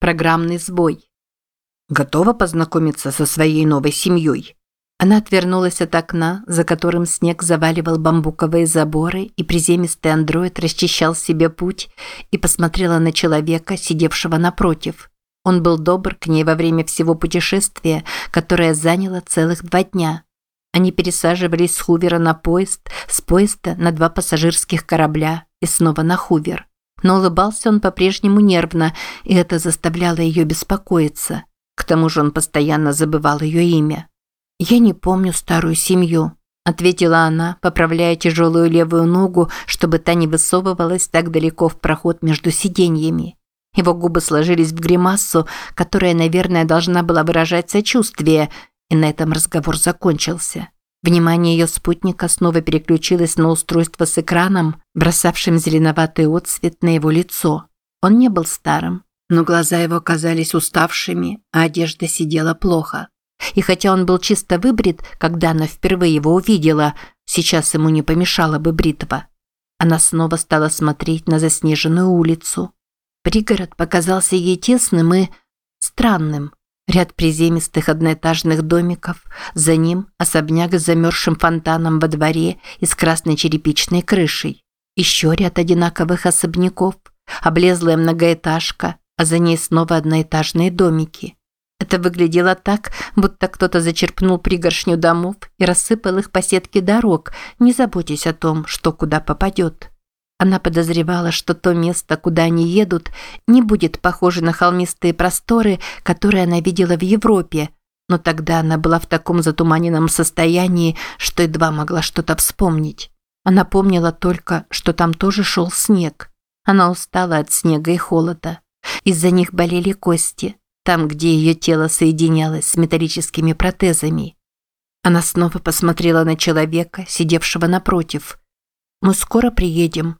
Программный сбой. Готова познакомиться со своей новой семьей? Она отвернулась от окна, за которым снег заваливал бамбуковые заборы, и приземистый андроид расчищал себе путь, и посмотрела на человека, сидевшего напротив. Он был добр к ней во время всего путешествия, которое заняло целых два дня. Они пересаживались с Хувера на поезд, с поезда на два пассажирских корабля и снова на Хувер. Но улыбался он по-прежнему нервно, и это заставляло ее беспокоиться. К тому же он постоянно забывал ее имя. «Я не помню старую семью», – ответила она, поправляя тяжелую левую ногу, чтобы та не высовывалась так далеко в проход между сиденьями. Его губы сложились в гримасу, которая, наверное, должна была выражать сочувствие, и на этом разговор закончился. Внимание ее спутника снова переключилось на устройство с экраном, бросавшим зеленоватый отсвет на его лицо. Он не был старым, но глаза его казались уставшими, а одежда сидела плохо. И хотя он был чисто выбрит, когда она впервые его увидела, сейчас ему не помешала бы бритва. Она снова стала смотреть на заснеженную улицу. Пригород показался ей тесным и странным. Ряд приземистых одноэтажных домиков, за ним особняк с замерзшим фонтаном во дворе и с красной черепичной крышей. Еще ряд одинаковых особняков, облезлая многоэтажка, а за ней снова одноэтажные домики. Это выглядело так, будто кто-то зачерпнул пригоршню домов и рассыпал их по сетке дорог, не заботясь о том, что куда попадет. Она подозревала, что то место, куда они едут, не будет похоже на холмистые просторы, которые она видела в Европе, но тогда она была в таком затуманенном состоянии, что едва могла что-то вспомнить. Она помнила только, что там тоже шел снег. Она устала от снега и холода. Из-за них болели кости, там, где ее тело соединялось с металлическими протезами. Она снова посмотрела на человека, сидевшего напротив. «Мы скоро приедем»,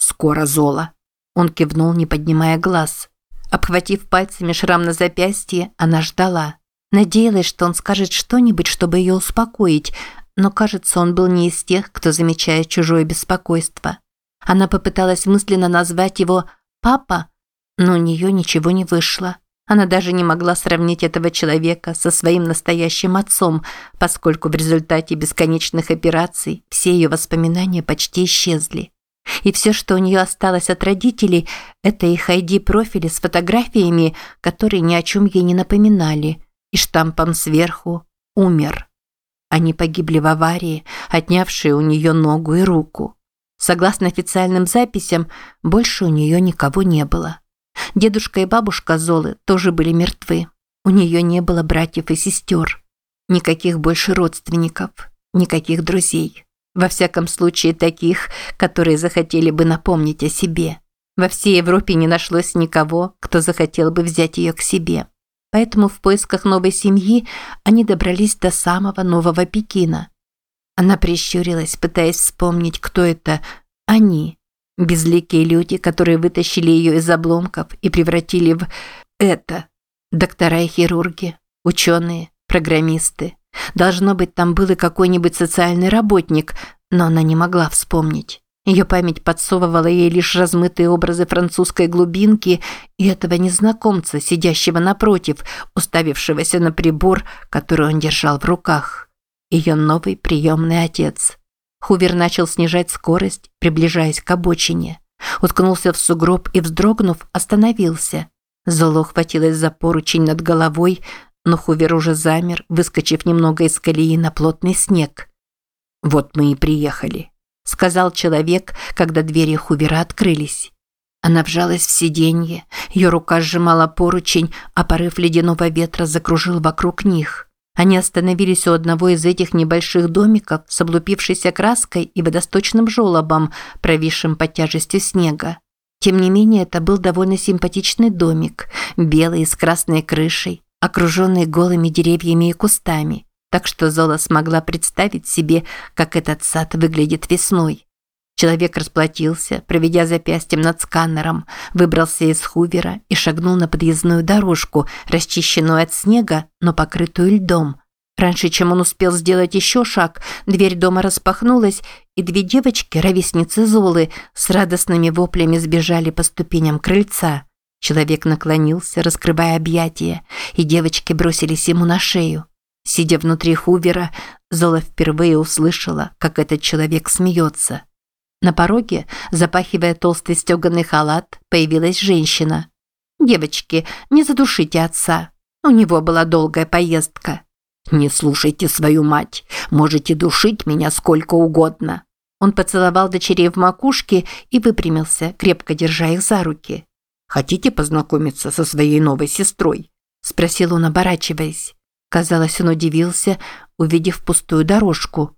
«Скоро, Зола!» Он кивнул, не поднимая глаз. Обхватив пальцами шрам на запястье, она ждала. Надеялась, что он скажет что-нибудь, чтобы ее успокоить, но, кажется, он был не из тех, кто замечает чужое беспокойство. Она попыталась мысленно назвать его «папа», но у нее ничего не вышло. Она даже не могла сравнить этого человека со своим настоящим отцом, поскольку в результате бесконечных операций все ее воспоминания почти исчезли. И все, что у нее осталось от родителей, это их ID-профили с фотографиями, которые ни о чем ей не напоминали, и штампом сверху «Умер». Они погибли в аварии, отнявшие у нее ногу и руку. Согласно официальным записям, больше у нее никого не было. Дедушка и бабушка Золы тоже были мертвы. У нее не было братьев и сестер. Никаких больше родственников, никаких друзей. Во всяком случае, таких, которые захотели бы напомнить о себе. Во всей Европе не нашлось никого, кто захотел бы взять ее к себе. Поэтому в поисках новой семьи они добрались до самого Нового Пекина. Она прищурилась, пытаясь вспомнить, кто это «они». Безликие люди, которые вытащили ее из обломков и превратили в «это». Доктора и хирурги, ученые, программисты, Должно быть, там был и какой-нибудь социальный работник, но она не могла вспомнить. Ее память подсовывала ей лишь размытые образы французской глубинки и этого незнакомца, сидящего напротив, уставившегося на прибор, который он держал в руках. Ее новый приемный отец. Хувер начал снижать скорость, приближаясь к обочине. Уткнулся в сугроб и, вздрогнув, остановился. Золо хватилось за поручень над головой, но Хувер уже замер, выскочив немного из колеи на плотный снег. «Вот мы и приехали», – сказал человек, когда двери Хувера открылись. Она вжалась в сиденье, ее рука сжимала поручень, а порыв ледяного ветра закружил вокруг них. Они остановились у одного из этих небольших домиков с облупившейся краской и водосточным желобом, провисшим под тяжестью снега. Тем не менее, это был довольно симпатичный домик, белый с красной крышей, окруженный голыми деревьями и кустами, так что Зола смогла представить себе, как этот сад выглядит весной. Человек расплатился, проведя запястьем над сканером, выбрался из хувера и шагнул на подъездную дорожку, расчищенную от снега, но покрытую льдом. Раньше, чем он успел сделать еще шаг, дверь дома распахнулась, и две девочки, ровесницы Золы, с радостными воплями сбежали по ступеням крыльца. Человек наклонился, раскрывая объятия, и девочки бросились ему на шею. Сидя внутри Хувера, Зола впервые услышала, как этот человек смеется. На пороге, запахивая толстый стеганый халат, появилась женщина. «Девочки, не задушите отца. У него была долгая поездка». «Не слушайте свою мать. Можете душить меня сколько угодно». Он поцеловал дочерей в макушке и выпрямился, крепко держа их за руки. «Хотите познакомиться со своей новой сестрой?» – спросил он, оборачиваясь. Казалось, он удивился, увидев пустую дорожку.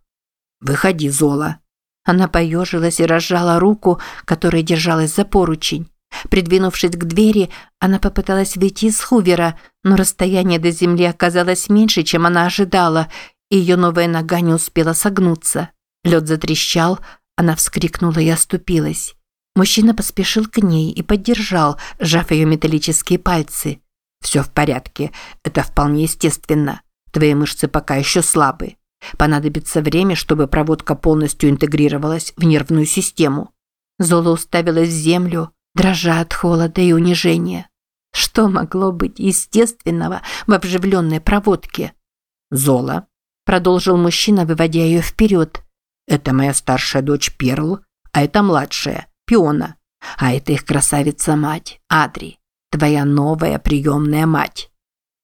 «Выходи, Зола». Она поежилась и разжала руку, которая держалась за поручень. Придвинувшись к двери, она попыталась выйти из Хувера, но расстояние до земли оказалось меньше, чем она ожидала, и ее новая нога не успела согнуться. Лед затрещал, она вскрикнула и оступилась. Мужчина поспешил к ней и поддержал, сжав ее металлические пальцы. «Все в порядке. Это вполне естественно. Твои мышцы пока еще слабы. Понадобится время, чтобы проводка полностью интегрировалась в нервную систему». Зола уставилась в землю, дрожа от холода и унижения. Что могло быть естественного в обживленной проводке? «Зола», – продолжил мужчина, выводя ее вперед. «Это моя старшая дочь Перл, а это младшая, Пиона. А это их красавица-мать, Адри. Твоя новая приемная мать».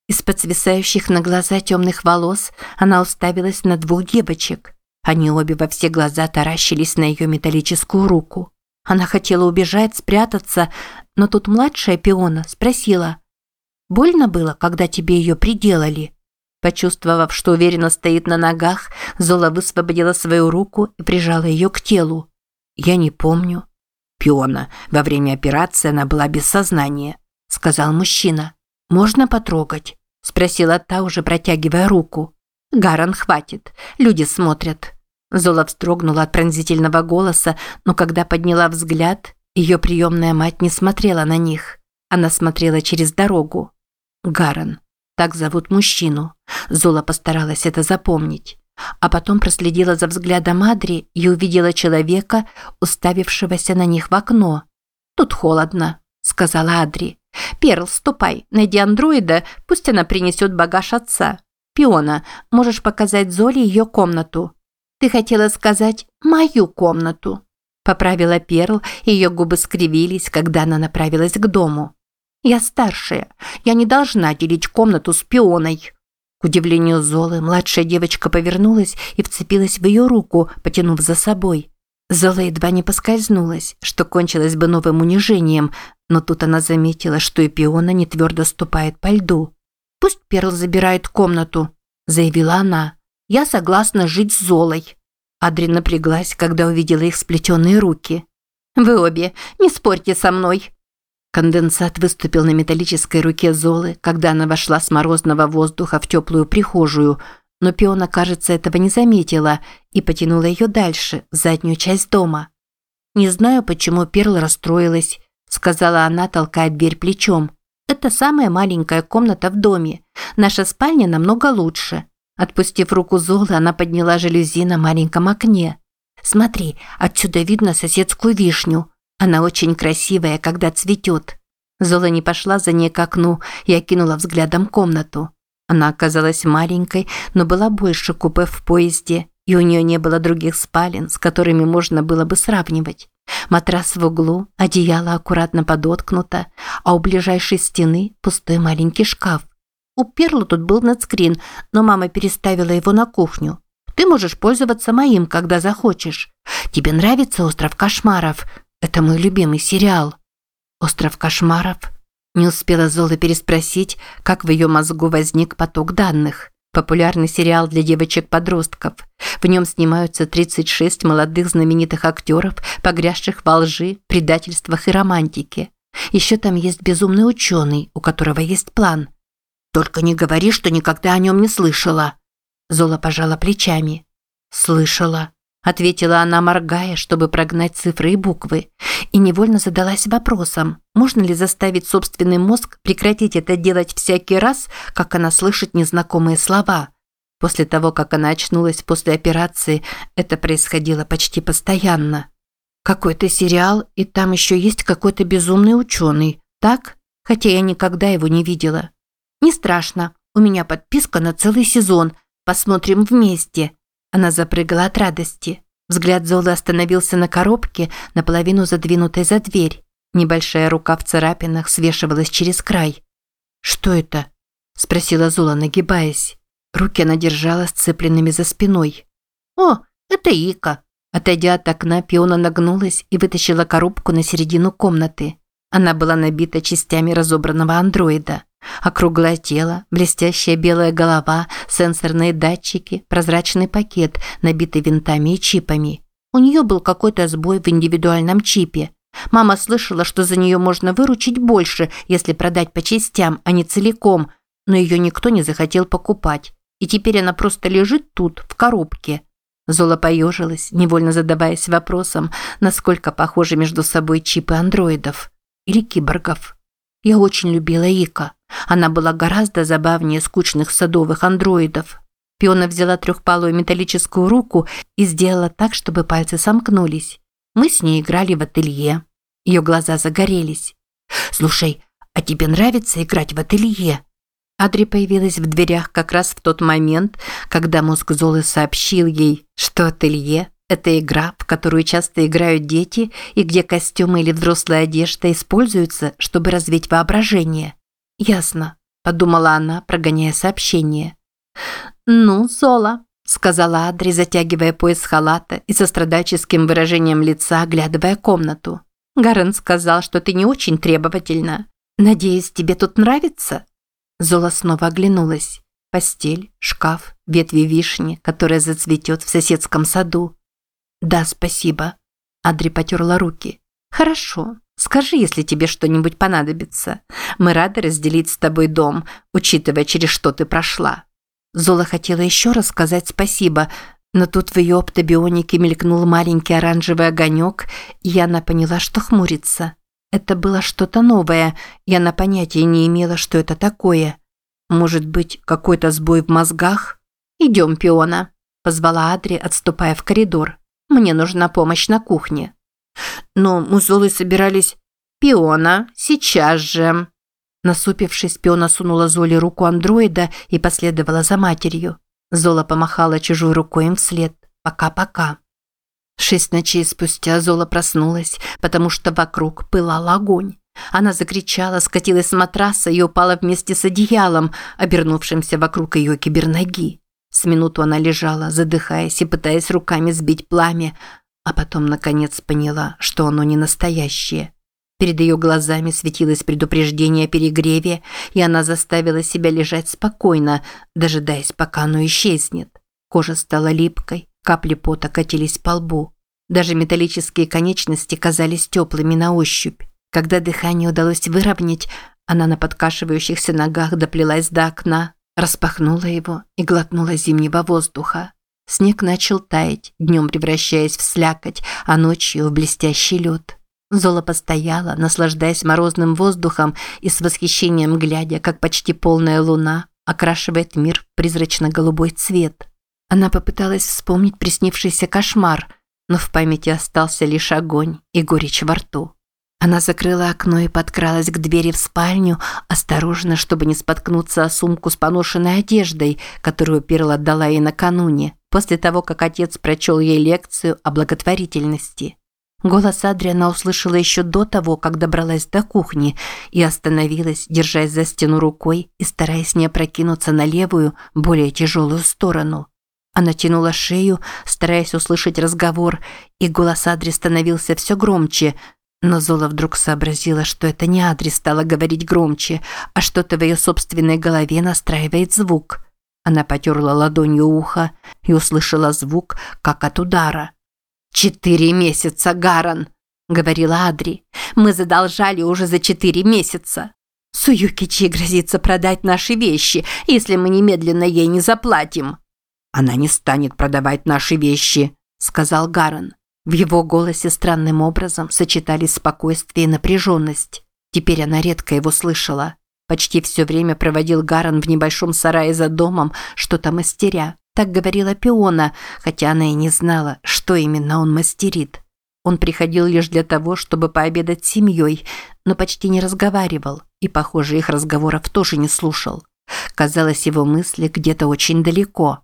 Из-под свисающих на глаза темных волос она уставилась на двух девочек. Они обе во все глаза таращились на ее металлическую руку. Она хотела убежать, спрятаться, но тут младшая пиона спросила. «Больно было, когда тебе ее приделали?» Почувствовав, что уверенно стоит на ногах, Зола высвободила свою руку и прижала ее к телу. «Я не помню». «Пиона, во время операции она была без сознания», – сказал мужчина. «Можно потрогать?» – спросила та, уже протягивая руку. «Гаран, хватит. Люди смотрят». Зола вздрогнула от пронзительного голоса, но когда подняла взгляд, ее приемная мать не смотрела на них. Она смотрела через дорогу. Гаран. Так зовут мужчину. Зола постаралась это запомнить. А потом проследила за взглядом Адри и увидела человека, уставившегося на них в окно. «Тут холодно», – сказала Адри. «Перл, ступай, найди андроида, пусть она принесет багаж отца. Пиона, можешь показать Золе ее комнату». «Ты хотела сказать «мою комнату», – поправила Перл, ее губы скривились, когда она направилась к дому. «Я старшая, я не должна делить комнату с пионой». К удивлению Золы, младшая девочка повернулась и вцепилась в ее руку, потянув за собой. Зола едва не поскользнулась, что кончилось бы новым унижением, но тут она заметила, что и пиона не твердо ступает по льду. «Пусть Перл забирает комнату», – заявила она. «Я согласна жить с Золой». Адри напряглась, когда увидела их сплетенные руки. «Вы обе, не спорьте со мной», Конденсат выступил на металлической руке Золы, когда она вошла с морозного воздуха в теплую прихожую, но Пиона, кажется, этого не заметила и потянула ее дальше, в заднюю часть дома. «Не знаю, почему Перл расстроилась», – сказала она, толкая дверь плечом. «Это самая маленькая комната в доме. Наша спальня намного лучше». Отпустив руку Золы, она подняла жалюзи на маленьком окне. «Смотри, отсюда видно соседскую вишню. Она очень красивая, когда цветет. Зола не пошла за ней к окну и окинула взглядом комнату. Она оказалась маленькой, но была больше купе в поезде, и у нее не было других спален, с которыми можно было бы сравнивать. Матрас в углу, одеяло аккуратно подоткнуто, а у ближайшей стены пустой маленький шкаф. У Перла тут был надскрин, но мама переставила его на кухню. Ты можешь пользоваться моим, когда захочешь. Тебе нравится остров кошмаров? Это мой любимый сериал. Остров кошмаров. Не успела Зола переспросить, как в ее мозгу возник поток данных. Популярный сериал для девочек-подростков. В нем снимаются 36 молодых знаменитых актеров, погрязших во лжи, предательствах и романтике. Еще там есть безумный ученый, у которого есть план. «Только не говори, что никогда о нем не слышала». Зола пожала плечами. «Слышала ответила она, моргая, чтобы прогнать цифры и буквы, и невольно задалась вопросом, можно ли заставить собственный мозг прекратить это делать всякий раз, как она слышит незнакомые слова. После того, как она очнулась после операции, это происходило почти постоянно. Какой-то сериал, и там еще есть какой-то безумный ученый, так? хотя я никогда его не видела. Не страшно, у меня подписка на целый сезон. Посмотрим вместе. Она запрыгала от радости. Взгляд Золы остановился на коробке, наполовину задвинутой за дверь. Небольшая рука в царапинах свешивалась через край. «Что это?» – спросила Зола, нагибаясь. Руки она держала сцепленными за спиной. «О, это Ика!» Отойдя от окна, пиона нагнулась и вытащила коробку на середину комнаты. Она была набита частями разобранного андроида. Округлое тело, блестящая белая голова, сенсорные датчики, прозрачный пакет, набитый винтами и чипами. У нее был какой-то сбой в индивидуальном чипе. Мама слышала, что за нее можно выручить больше, если продать по частям, а не целиком, но ее никто не захотел покупать. И теперь она просто лежит тут, в коробке. Зола поежилась, невольно задаваясь вопросом, насколько похожи между собой чипы андроидов или киборгов. Я очень любила Ика. Она была гораздо забавнее скучных садовых андроидов. Пиона взяла трехпалую металлическую руку и сделала так, чтобы пальцы сомкнулись. Мы с ней играли в ателье. Ее глаза загорелись. «Слушай, а тебе нравится играть в ателье?» Адри появилась в дверях как раз в тот момент, когда мозг Золы сообщил ей, что ателье – это игра, в которую часто играют дети и где костюмы или взрослая одежда используются, чтобы развить воображение. «Ясно», – подумала она, прогоняя сообщение. «Ну, Зола», – сказала Адри, затягивая пояс халата и со страдальческим выражением лица оглядывая комнату. «Гарен сказал, что ты не очень требовательна. Надеюсь, тебе тут нравится?» Зола снова оглянулась. Постель, шкаф, ветви вишни, которая зацветет в соседском саду. «Да, спасибо». Адри потерла руки. «Хорошо. Скажи, если тебе что-нибудь понадобится. Мы рады разделить с тобой дом, учитывая, через что ты прошла». Зола хотела еще раз сказать спасибо, но тут в ее оптобионике мелькнул маленький оранжевый огонек, и она поняла, что хмурится. Это было что-то новое, и она понятия не имела, что это такое. Может быть, какой-то сбой в мозгах? «Идем, пиона», – позвала Адри, отступая в коридор. «Мне нужна помощь на кухне». «Но Золой собирались...» «Пиона, сейчас же!» Насупившись, Пиона сунула Золе руку андроида и последовала за матерью. Зола помахала чужой рукой им вслед. «Пока-пока». Шесть ночей спустя Зола проснулась, потому что вокруг пылал огонь. Она закричала, скатилась с матраса и упала вместе с одеялом, обернувшимся вокруг ее киберноги. С минуту она лежала, задыхаясь и пытаясь руками сбить пламя, а потом, наконец, поняла, что оно не настоящее. Перед ее глазами светилось предупреждение о перегреве, и она заставила себя лежать спокойно, дожидаясь, пока оно исчезнет. Кожа стала липкой, Капли пота катились по лбу. Даже металлические конечности казались теплыми на ощупь. Когда дыхание удалось выровнять, она на подкашивающихся ногах доплелась до окна, распахнула его и глотнула зимнего воздуха. Снег начал таять, днем превращаясь в слякоть, а ночью в блестящий лед. Зола постояла, наслаждаясь морозным воздухом и с восхищением глядя, как почти полная луна окрашивает мир в призрачно-голубой цвет. Она попыталась вспомнить приснившийся кошмар, но в памяти остался лишь огонь и горечь во рту. Она закрыла окно и подкралась к двери в спальню, осторожно, чтобы не споткнуться о сумку с поношенной одеждой, которую Перл отдала ей накануне, после того, как отец прочел ей лекцию о благотворительности. Голос Адриана услышала еще до того, как добралась до кухни и остановилась, держась за стену рукой и стараясь не опрокинуться на левую, более тяжелую сторону. Она тянула шею, стараясь услышать разговор, и голос Адри становился все громче, но Зола вдруг сообразила, что это не Адри стала говорить громче, а что-то в ее собственной голове настраивает звук. Она потерла ладонью ухо и услышала звук, как от удара. «Четыре месяца, Гаран!» – говорила Адри. «Мы задолжали уже за четыре месяца. Суюкичи грозится продать наши вещи, если мы немедленно ей не заплатим». «Она не станет продавать наши вещи», – сказал Гарен. В его голосе странным образом сочетались спокойствие и напряженность. Теперь она редко его слышала. Почти все время проводил Гарен в небольшом сарае за домом, что-то мастеря. Так говорила Пиона, хотя она и не знала, что именно он мастерит. Он приходил лишь для того, чтобы пообедать с семьей, но почти не разговаривал, и, похоже, их разговоров тоже не слушал. Казалось, его мысли где-то очень далеко.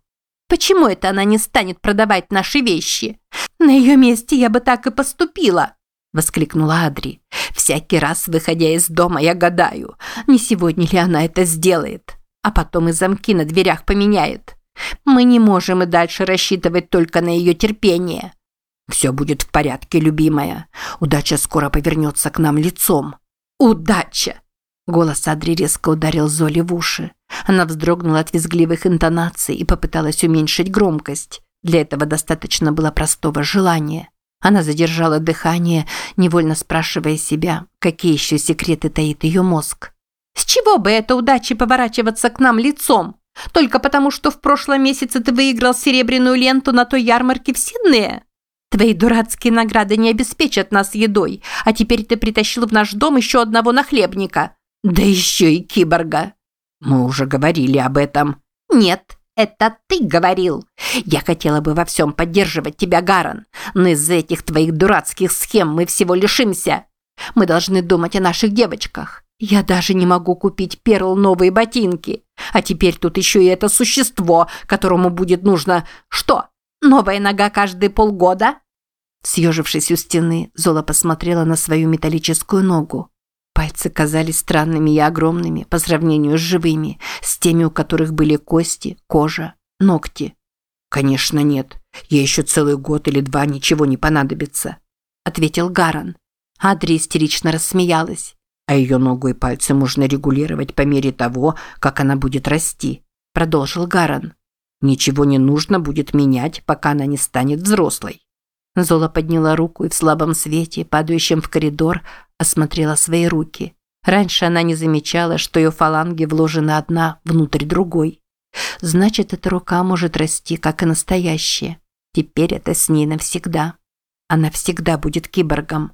«Почему это она не станет продавать наши вещи? На ее месте я бы так и поступила!» Воскликнула Адри. «Всякий раз, выходя из дома, я гадаю, не сегодня ли она это сделает, а потом и замки на дверях поменяет. Мы не можем и дальше рассчитывать только на ее терпение». «Все будет в порядке, любимая. Удача скоро повернется к нам лицом». «Удача!» Голос Адри резко ударил Золи в уши. Она вздрогнула от визгливых интонаций и попыталась уменьшить громкость. Для этого достаточно было простого желания. Она задержала дыхание, невольно спрашивая себя, какие еще секреты таит ее мозг. «С чего бы это удачи поворачиваться к нам лицом? Только потому, что в прошлом месяце ты выиграл серебряную ленту на той ярмарке в Сиднее? Твои дурацкие награды не обеспечат нас едой, а теперь ты притащил в наш дом еще одного нахлебника. Да еще и киборга!» «Мы уже говорили об этом». «Нет, это ты говорил. Я хотела бы во всем поддерживать тебя, Гаран, но из-за этих твоих дурацких схем мы всего лишимся. Мы должны думать о наших девочках. Я даже не могу купить Перл новые ботинки. А теперь тут еще и это существо, которому будет нужно... Что? Новая нога каждые полгода?» Съежившись у стены, Зола посмотрела на свою металлическую ногу. Пальцы казались странными и огромными по сравнению с живыми, с теми, у которых были кости, кожа, ногти. «Конечно нет. Ей еще целый год или два ничего не понадобится», – ответил Гаран. Адри истерично рассмеялась. «А ее ногу и пальцы можно регулировать по мере того, как она будет расти», – продолжил Гаран. «Ничего не нужно будет менять, пока она не станет взрослой». Зола подняла руку и в слабом свете, падающем в коридор, осмотрела свои руки. Раньше она не замечала, что ее фаланги вложены одна внутрь другой. Значит, эта рука может расти, как и настоящая. Теперь это с ней навсегда. Она всегда будет киборгом.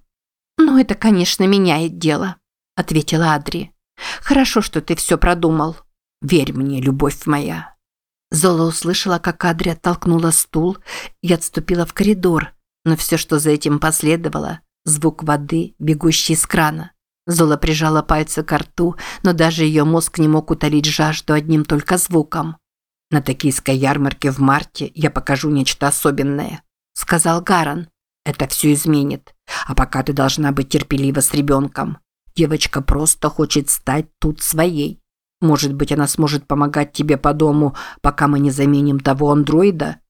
«Ну, это, конечно, меняет дело», – ответила Адри. «Хорошо, что ты все продумал. Верь мне, любовь моя». Зола услышала, как Адри оттолкнула стул и отступила в коридор, но все, что за этим последовало, звук воды, бегущий из крана. Зола прижала пальцы к рту, но даже ее мозг не мог утолить жажду одним только звуком. «На токийской ярмарке в марте я покажу нечто особенное», – сказал Гаран. «Это все изменит. А пока ты должна быть терпелива с ребенком. Девочка просто хочет стать тут своей. Может быть, она сможет помогать тебе по дому, пока мы не заменим того андроида?»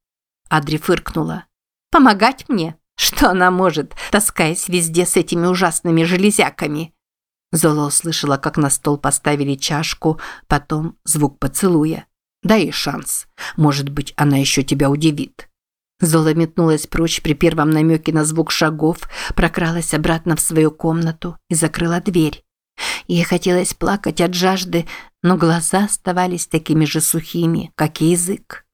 Адри фыркнула. «Помогать мне? Что она может, таскаясь везде с этими ужасными железяками? Зола услышала, как на стол поставили чашку, потом звук поцелуя. Дай ей шанс. Может быть, она еще тебя удивит. Зола метнулась прочь при первом намеке на звук шагов, прокралась обратно в свою комнату и закрыла дверь. Ей хотелось плакать от жажды, но глаза оставались такими же сухими, как и язык.